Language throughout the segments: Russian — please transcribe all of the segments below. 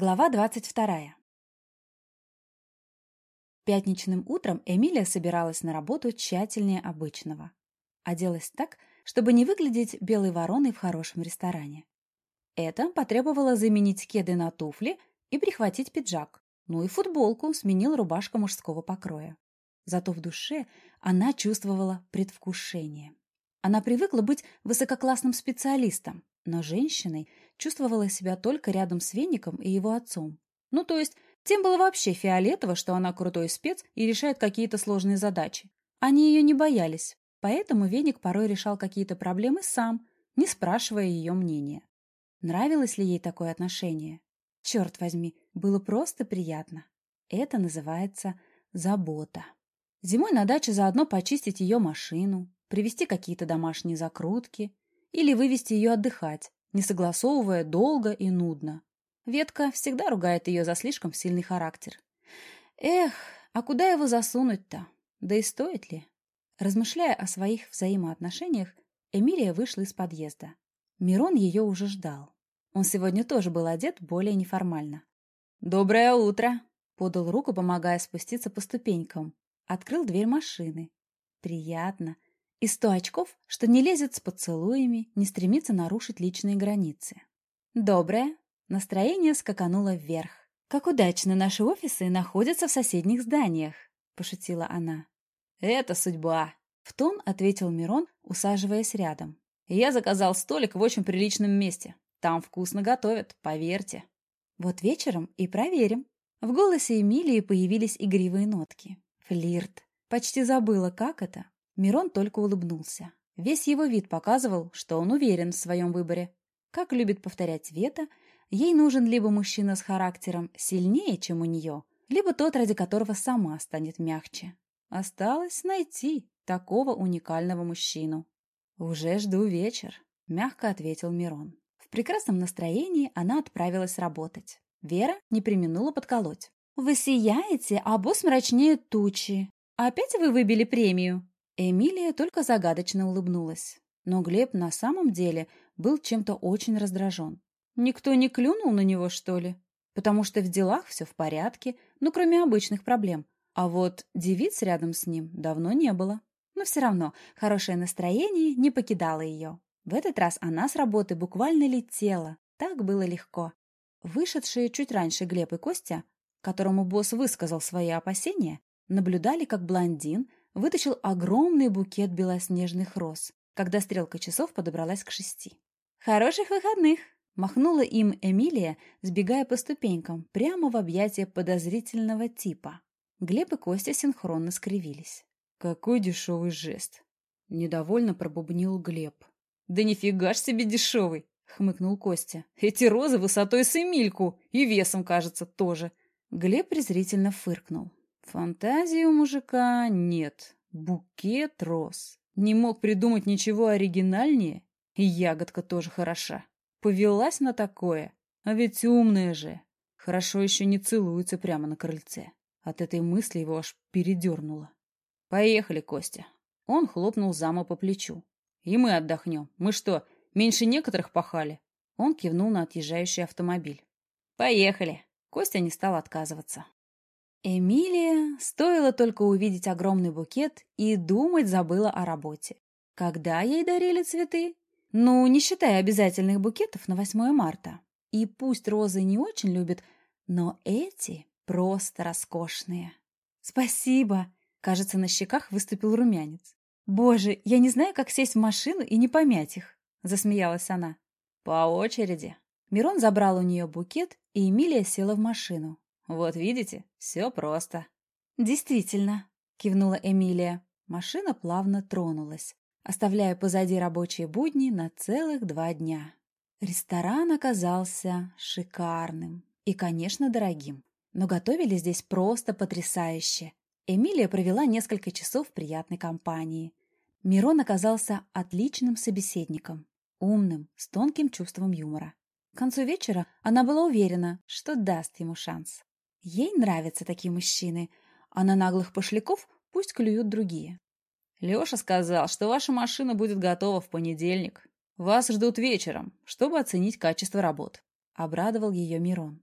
Глава двадцать вторая. Пятничным утром Эмилия собиралась на работу тщательнее обычного. Оделась так, чтобы не выглядеть белой вороной в хорошем ресторане. Это потребовало заменить кеды на туфли и прихватить пиджак, ну и футболку сменила рубашка мужского покроя. Зато в душе она чувствовала предвкушение. Она привыкла быть высококлассным специалистом, но женщиной чувствовала себя только рядом с Веником и его отцом. Ну, то есть, тем было вообще фиолетово, что она крутой спец и решает какие-то сложные задачи. Они ее не боялись, поэтому Веник порой решал какие-то проблемы сам, не спрашивая ее мнения. Нравилось ли ей такое отношение? Черт возьми, было просто приятно. Это называется забота. Зимой на даче заодно почистить ее машину, привезти какие-то домашние закрутки или вывести ее отдыхать, не согласовывая долго и нудно. Ветка всегда ругает ее за слишком сильный характер. Эх, а куда его засунуть-то? Да и стоит ли? Размышляя о своих взаимоотношениях, Эмилия вышла из подъезда. Мирон ее уже ждал. Он сегодня тоже был одет более неформально. «Доброе утро!» — подал руку, помогая спуститься по ступенькам. Открыл дверь машины. Приятно. И сто очков, что не лезет с поцелуями, не стремится нарушить личные границы. Доброе. Настроение скакануло вверх. «Как удачно наши офисы находятся в соседних зданиях», — пошутила она. «Это судьба», — в тон ответил Мирон, усаживаясь рядом. «Я заказал столик в очень приличном месте. Там вкусно готовят, поверьте». «Вот вечером и проверим». В голосе Эмилии появились игривые нотки. Флирт. Почти забыла, как это. Мирон только улыбнулся. Весь его вид показывал, что он уверен в своем выборе. Как любит повторять Вета, ей нужен либо мужчина с характером сильнее, чем у нее, либо тот, ради которого сама станет мягче. Осталось найти такого уникального мужчину. «Уже жду вечер», — мягко ответил Мирон. В прекрасном настроении она отправилась работать. Вера не применула подколоть. «Вы сияете, а босс мрачнее тучи. Опять вы выбили премию?» Эмилия только загадочно улыбнулась. Но Глеб на самом деле был чем-то очень раздражен. Никто не клюнул на него, что ли? Потому что в делах все в порядке, ну, кроме обычных проблем. А вот девиц рядом с ним давно не было. Но все равно хорошее настроение не покидало ее. В этот раз она с работы буквально летела. Так было легко. Вышедшие чуть раньше Глеб и Костя, которому босс высказал свои опасения, наблюдали, как блондин вытащил огромный букет белоснежных роз, когда стрелка часов подобралась к шести. «Хороших выходных!» — махнула им Эмилия, сбегая по ступенькам, прямо в объятия подозрительного типа. Глеб и Костя синхронно скривились. «Какой дешевый жест!» — недовольно пробубнил Глеб. «Да нифига ж себе дешевый!» — хмыкнул Костя. «Эти розы высотой с Эмильку и весом, кажется, тоже!» Глеб презрительно фыркнул. Фантазии у мужика нет. Букет роз. Не мог придумать ничего оригинальнее. И ягодка тоже хороша. Повелась на такое. А ведь умная же. Хорошо еще не целуется прямо на крыльце. От этой мысли его аж передернуло. «Поехали, Костя». Он хлопнул зама по плечу. «И мы отдохнем. Мы что, меньше некоторых пахали?» Он кивнул на отъезжающий автомобиль. «Поехали». Костя не стал отказываться. Эмилия, стоило только увидеть огромный букет и думать забыла о работе. Когда ей дарили цветы? Ну, не считая обязательных букетов на 8 марта. И пусть розы не очень любят, но эти просто роскошные. Спасибо! Кажется, на щеках выступил румянец. Боже, я не знаю, как сесть в машину и не помять их, засмеялась она. По очереди. Мирон забрал у нее букет, и Эмилия села в машину. Вот видите, все просто. Действительно, кивнула Эмилия. Машина плавно тронулась, оставляя позади рабочие будни на целых два дня. Ресторан оказался шикарным и, конечно, дорогим. Но готовили здесь просто потрясающе. Эмилия провела несколько часов в приятной компании. Мирон оказался отличным собеседником, умным, с тонким чувством юмора. К концу вечера она была уверена, что даст ему шанс. Ей нравятся такие мужчины, а на наглых пошляков пусть клюют другие. Леша сказал, что ваша машина будет готова в понедельник. Вас ждут вечером, чтобы оценить качество работ. Обрадовал ее Мирон.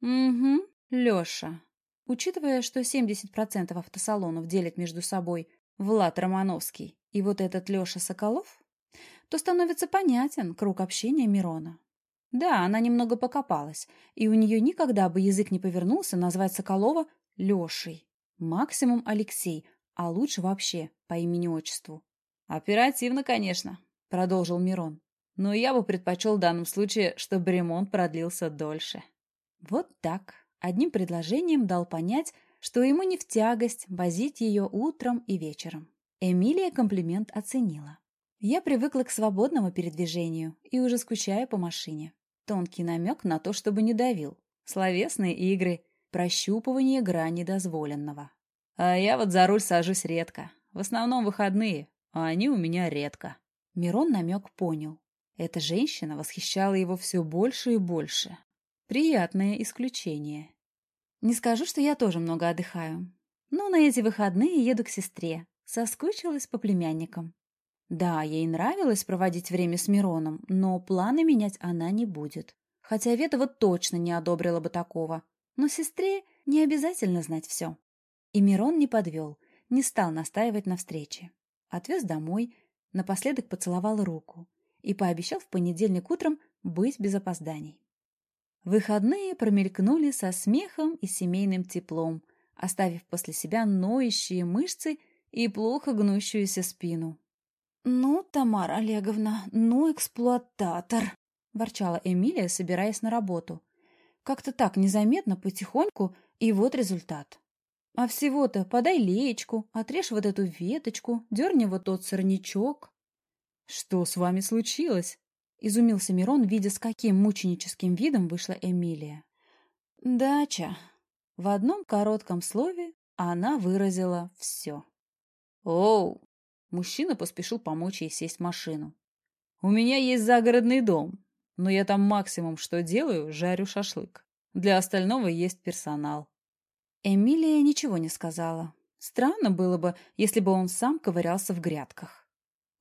Угу, Леша. Учитывая, что 70% автосалонов делят между собой Влад Романовский и вот этот Леша Соколов, то становится понятен круг общения Мирона. Да, она немного покопалась, и у нее никогда бы язык не повернулся назвать Соколова Лешей. Максимум Алексей, а лучше вообще по имени-отчеству. «Оперативно, конечно», — продолжил Мирон. «Но я бы предпочел в данном случае, чтобы ремонт продлился дольше». Вот так. Одним предложением дал понять, что ему не в тягость возить ее утром и вечером. Эмилия комплимент оценила. Я привыкла к свободному передвижению и уже скучаю по машине. Тонкий намек на то, чтобы не давил. Словесные игры, прощупывание грани дозволенного. А я вот за руль сажусь редко. В основном выходные, а они у меня редко. Мирон намек понял. Эта женщина восхищала его все больше и больше. Приятное исключение. Не скажу, что я тоже много отдыхаю. Но на эти выходные еду к сестре. Соскучилась по племянникам. Да, ей нравилось проводить время с Мироном, но планы менять она не будет. Хотя Ветова точно не одобрила бы такого. Но сестре не обязательно знать все. И Мирон не подвел, не стал настаивать на встрече. Отвез домой, напоследок поцеловал руку и пообещал в понедельник утром быть без опозданий. Выходные промелькнули со смехом и семейным теплом, оставив после себя ноющие мышцы и плохо гнущуюся спину. «Ну, Тамара Олеговна, ну, эксплуататор!» – ворчала Эмилия, собираясь на работу. Как-то так незаметно, потихоньку, и вот результат. А всего-то подай леечку, отрежь вот эту веточку, дерни вот тот сорнячок. — Что с вами случилось? — изумился Мирон, видя, с каким мученическим видом вышла Эмилия. — Дача. В одном коротком слове она выразила все. — Оу! Мужчина поспешил помочь ей сесть в машину. — У меня есть загородный дом, но я там максимум, что делаю, жарю шашлык. Для остального есть персонал. Эмилия ничего не сказала. Странно было бы, если бы он сам ковырялся в грядках.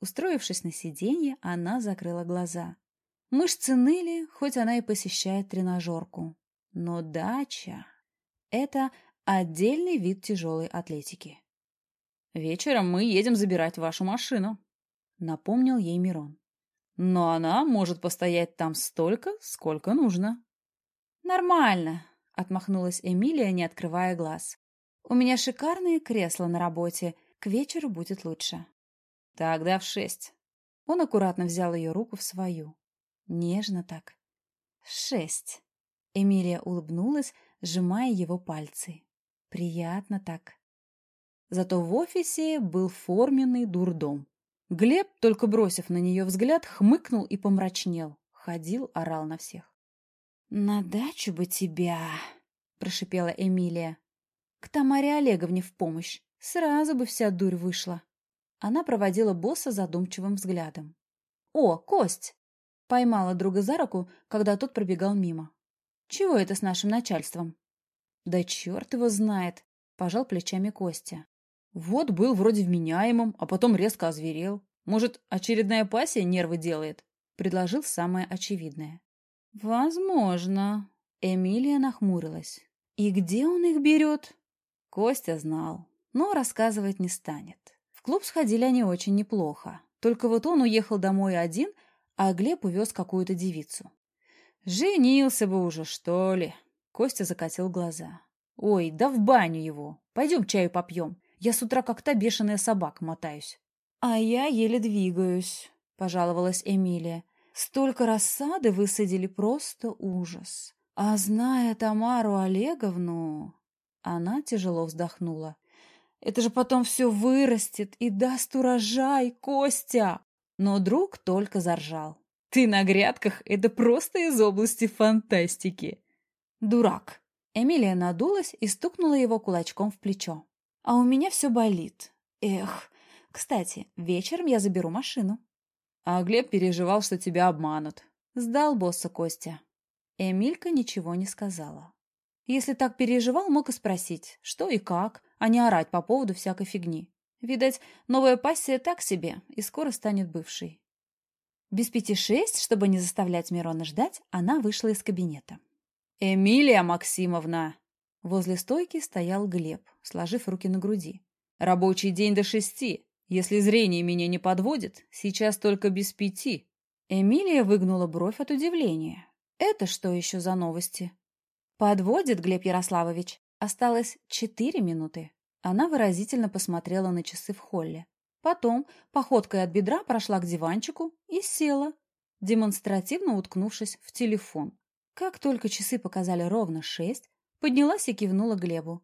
Устроившись на сиденье, она закрыла глаза. Мышцы ныли, хоть она и посещает тренажерку. Но дача — это отдельный вид тяжелой атлетики. «Вечером мы едем забирать вашу машину», — напомнил ей Мирон. «Но она может постоять там столько, сколько нужно». «Нормально», — отмахнулась Эмилия, не открывая глаз. «У меня шикарные кресла на работе. К вечеру будет лучше». «Тогда в шесть». Он аккуратно взял ее руку в свою. Нежно так. «Шесть». Эмилия улыбнулась, сжимая его пальцы. «Приятно так». Зато в офисе был форменный дурдом. Глеб, только бросив на нее взгляд, хмыкнул и помрачнел. Ходил, орал на всех. «На дачу бы тебя!» — прошипела Эмилия. «К Тамаре Олеговне в помощь. Сразу бы вся дурь вышла». Она проводила босса задумчивым взглядом. «О, Кость!» — поймала друга за руку, когда тот пробегал мимо. «Чего это с нашим начальством?» «Да черт его знает!» — пожал плечами Костя. «Вот был вроде вменяемым, а потом резко озверел. Может, очередная пассия нервы делает?» — предложил самое очевидное. «Возможно». Эмилия нахмурилась. «И где он их берет?» Костя знал, но рассказывать не станет. В клуб сходили они очень неплохо. Только вот он уехал домой один, а Глеб увез какую-то девицу. «Женился бы уже, что ли?» Костя закатил глаза. «Ой, да в баню его. Пойдем чаю попьем. Я с утра как та бешеная собака мотаюсь». «А я еле двигаюсь», — пожаловалась Эмилия. Столько рассады высадили просто ужас. А зная Тамару Олеговну... Она тяжело вздохнула. Это же потом все вырастет и даст урожай, Костя! Но друг только заржал. Ты на грядках — это просто из области фантастики. Дурак. Эмилия надулась и стукнула его кулачком в плечо. А у меня все болит. Эх, кстати, вечером я заберу машину. А Глеб переживал, что тебя обманут. Сдал босса Костя. Эмилька ничего не сказала. Если так переживал, мог и спросить, что и как, а не орать по поводу всякой фигни. Видать, новая пассия так себе и скоро станет бывшей. Без пяти шесть, чтобы не заставлять Мирона ждать, она вышла из кабинета. «Эмилия Максимовна!» Возле стойки стоял Глеб, сложив руки на груди. «Рабочий день до шести. Если зрение меня не подводит, сейчас только без пяти». Эмилия выгнула бровь от удивления. «Это что еще за новости?» «Подводит, Глеб Ярославович. Осталось четыре минуты». Она выразительно посмотрела на часы в холле. Потом походкой от бедра прошла к диванчику и села, демонстративно уткнувшись в телефон. Как только часы показали ровно шесть, поднялась и кивнула Глебу.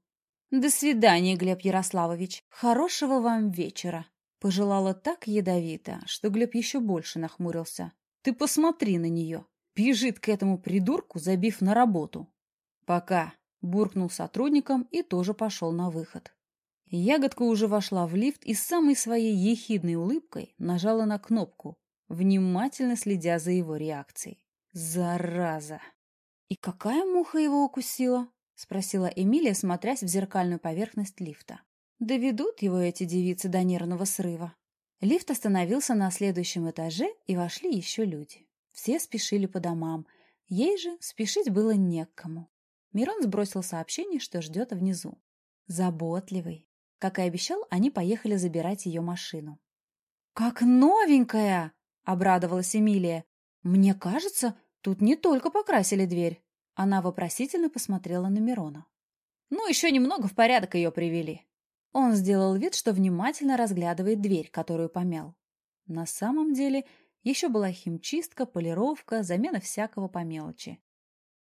«До свидания, Глеб Ярославович. Хорошего вам вечера!» Пожелала так ядовито, что Глеб еще больше нахмурился. «Ты посмотри на нее! Бежит к этому придурку, забив на работу!» «Пока!» — буркнул сотрудником и тоже пошел на выход. Ягодка уже вошла в лифт и с самой своей ехидной улыбкой нажала на кнопку, внимательно следя за его реакцией. «Зараза!» «И какая муха его укусила?» — спросила Эмилия, смотрясь в зеркальную поверхность лифта. «Доведут его эти девицы до нервного срыва». Лифт остановился на следующем этаже, и вошли еще люди. Все спешили по домам. Ей же спешить было некому. Мирон сбросил сообщение, что ждет внизу. Заботливый. Как и обещал, они поехали забирать ее машину. «Как новенькая!» — обрадовалась Эмилия. «Мне кажется, тут не только покрасили дверь». Она вопросительно посмотрела на Мирона. «Ну, еще немного в порядок ее привели». Он сделал вид, что внимательно разглядывает дверь, которую помял. На самом деле еще была химчистка, полировка, замена всякого по мелочи.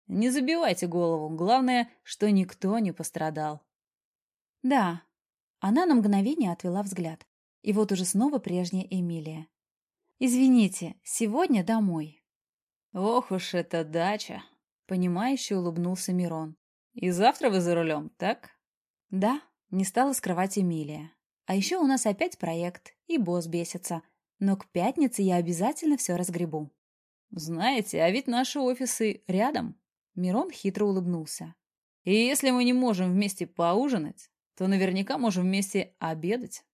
Не забивайте голову, главное, что никто не пострадал. Да, она на мгновение отвела взгляд. И вот уже снова прежняя Эмилия. «Извините, сегодня домой». «Ох уж эта дача!» — понимающе улыбнулся Мирон. «И завтра вы за рулем, так?» «Да», — не стала скрывать Эмилия. «А еще у нас опять проект, и босс бесится. Но к пятнице я обязательно все разгребу». «Знаете, а ведь наши офисы рядом». Мирон хитро улыбнулся. «И если мы не можем вместе поужинать, то наверняка можем вместе обедать».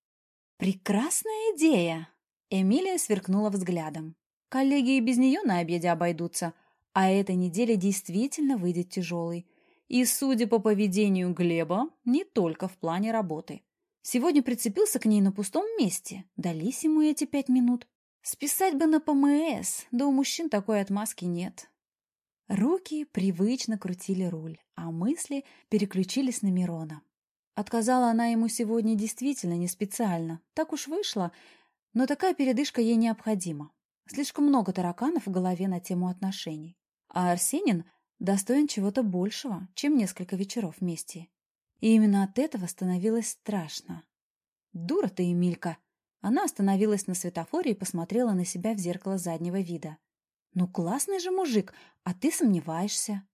«Прекрасная идея!» Эмилия сверкнула взглядом. «Коллеги и без нее на обеде обойдутся, а эта неделя действительно выйдет тяжелой. И, судя по поведению Глеба, не только в плане работы. Сегодня прицепился к ней на пустом месте. Дались ему эти пять минут. Списать бы на ПМС, да у мужчин такой отмазки нет. Руки привычно крутили руль, а мысли переключились на Мирона. Отказала она ему сегодня действительно не специально. Так уж вышло, но такая передышка ей необходима. Слишком много тараканов в голове на тему отношений. А Арсенин достоин чего-то большего, чем несколько вечеров вместе. И именно от этого становилось страшно. «Дура ты, Эмилька!» Она остановилась на светофоре и посмотрела на себя в зеркало заднего вида. «Ну, классный же мужик, а ты сомневаешься».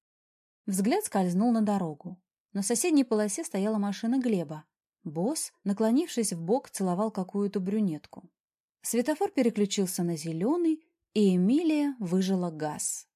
Взгляд скользнул на дорогу. На соседней полосе стояла машина Глеба. Босс, наклонившись в бок, целовал какую-то брюнетку. Светофор переключился на зеленый, и Эмилия выжила газ.